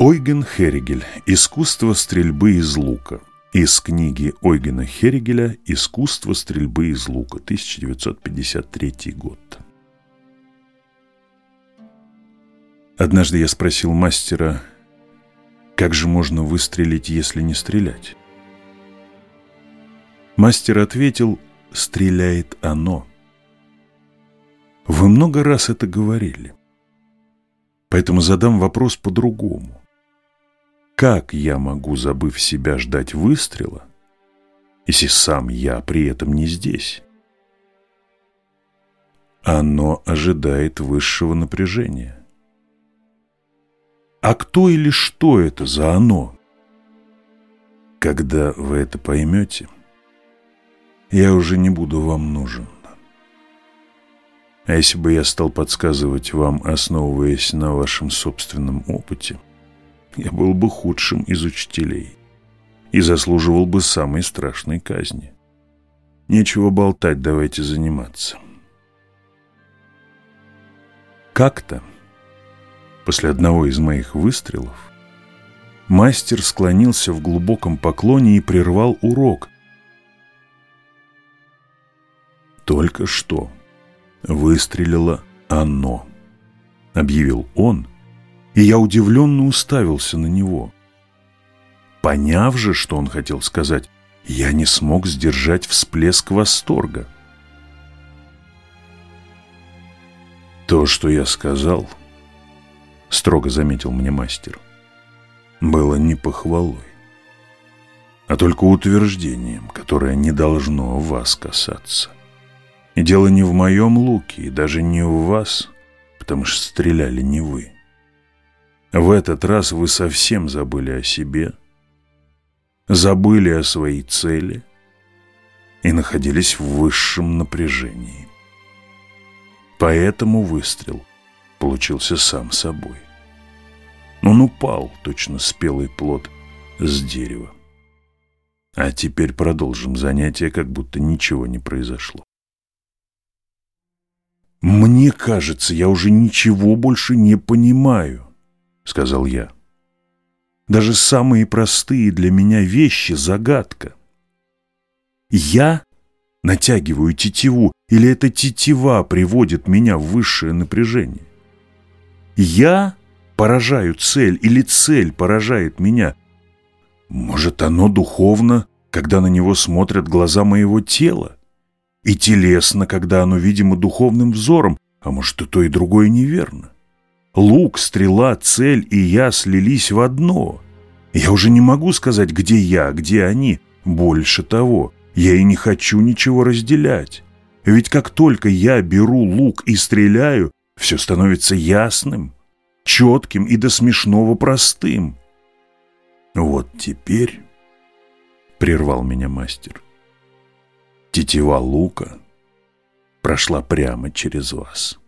Ойген Херигель. Искусство стрельбы из лука. Из книги Ойгена Херигеля «Искусство стрельбы из лука», 1953 год. Однажды я спросил мастера, как же можно выстрелить, если не стрелять? Мастер ответил, стреляет оно. Вы много раз это говорили. Поэтому задам вопрос по-другому. Как я могу, забыв себя, ждать выстрела, если сам я при этом не здесь? Оно ожидает высшего напряжения. А кто или что это за оно? Когда вы это поймете, я уже не буду вам нужен. А если бы я стал подсказывать вам, основываясь на вашем собственном опыте – я был бы худшим из учителей и заслуживал бы самой страшной казни. Нечего болтать, давайте заниматься. Как-то, после одного из моих выстрелов, мастер склонился в глубоком поклоне и прервал урок. Только что выстрелило оно, объявил он, и я удивленно уставился на него. Поняв же, что он хотел сказать, я не смог сдержать всплеск восторга. То, что я сказал, строго заметил мне мастер, было не похвалой, а только утверждением, которое не должно вас касаться. И дело не в моем луке, и даже не в вас, потому что стреляли не вы. В этот раз вы совсем забыли о себе, забыли о своей цели и находились в высшем напряжении. Поэтому выстрел получился сам собой. Он упал, точно спелый плод, с дерева. А теперь продолжим занятие, как будто ничего не произошло. Мне кажется, я уже ничего больше не понимаю. — сказал я. «Даже самые простые для меня вещи — загадка. Я натягиваю тетиву, или эта тетива приводит меня в высшее напряжение? Я поражаю цель, или цель поражает меня? Может, оно духовно, когда на него смотрят глаза моего тела? И телесно, когда оно видимо духовным взором, а может, и то, и другое неверно? Лук, стрела, цель и я слились в одно. Я уже не могу сказать, где я, где они. Больше того, я и не хочу ничего разделять. Ведь как только я беру лук и стреляю, все становится ясным, четким и до смешного простым. Вот теперь, прервал меня мастер, тетива лука прошла прямо через вас.